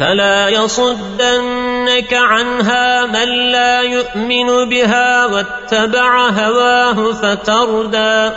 فلا يصدنك عنها من لا يؤمن بها واتبع هواه فتردى